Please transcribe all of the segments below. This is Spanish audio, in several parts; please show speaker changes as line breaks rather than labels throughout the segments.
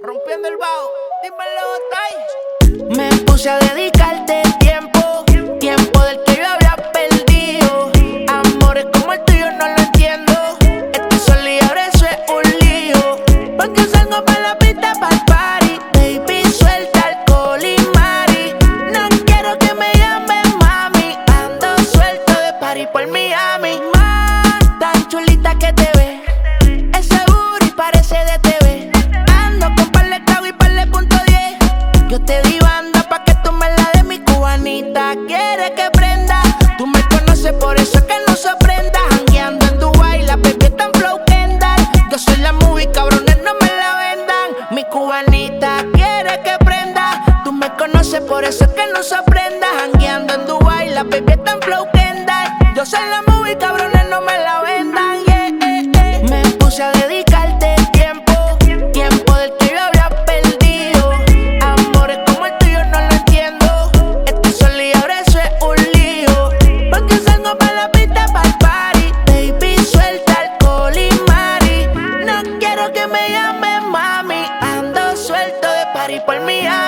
rompiendo el bajo. Dímelo, Tai. Me puse a dedicar. Te di banda pa' que tú me la de mi cubanita. Quiere que prenda. Tú me conoces, por eso es que no se prenda. Jangueando en Dubai, la baby en flow Kendall. Yo soy la movie, cabrones, no me la vendan. Mi cubanita quiere que prenda. Tú me conoces, por eso es que no se prenda. Jangueando en Dubai, la baby en flow Kendall. Yo soy la. por mi alma.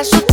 abrazo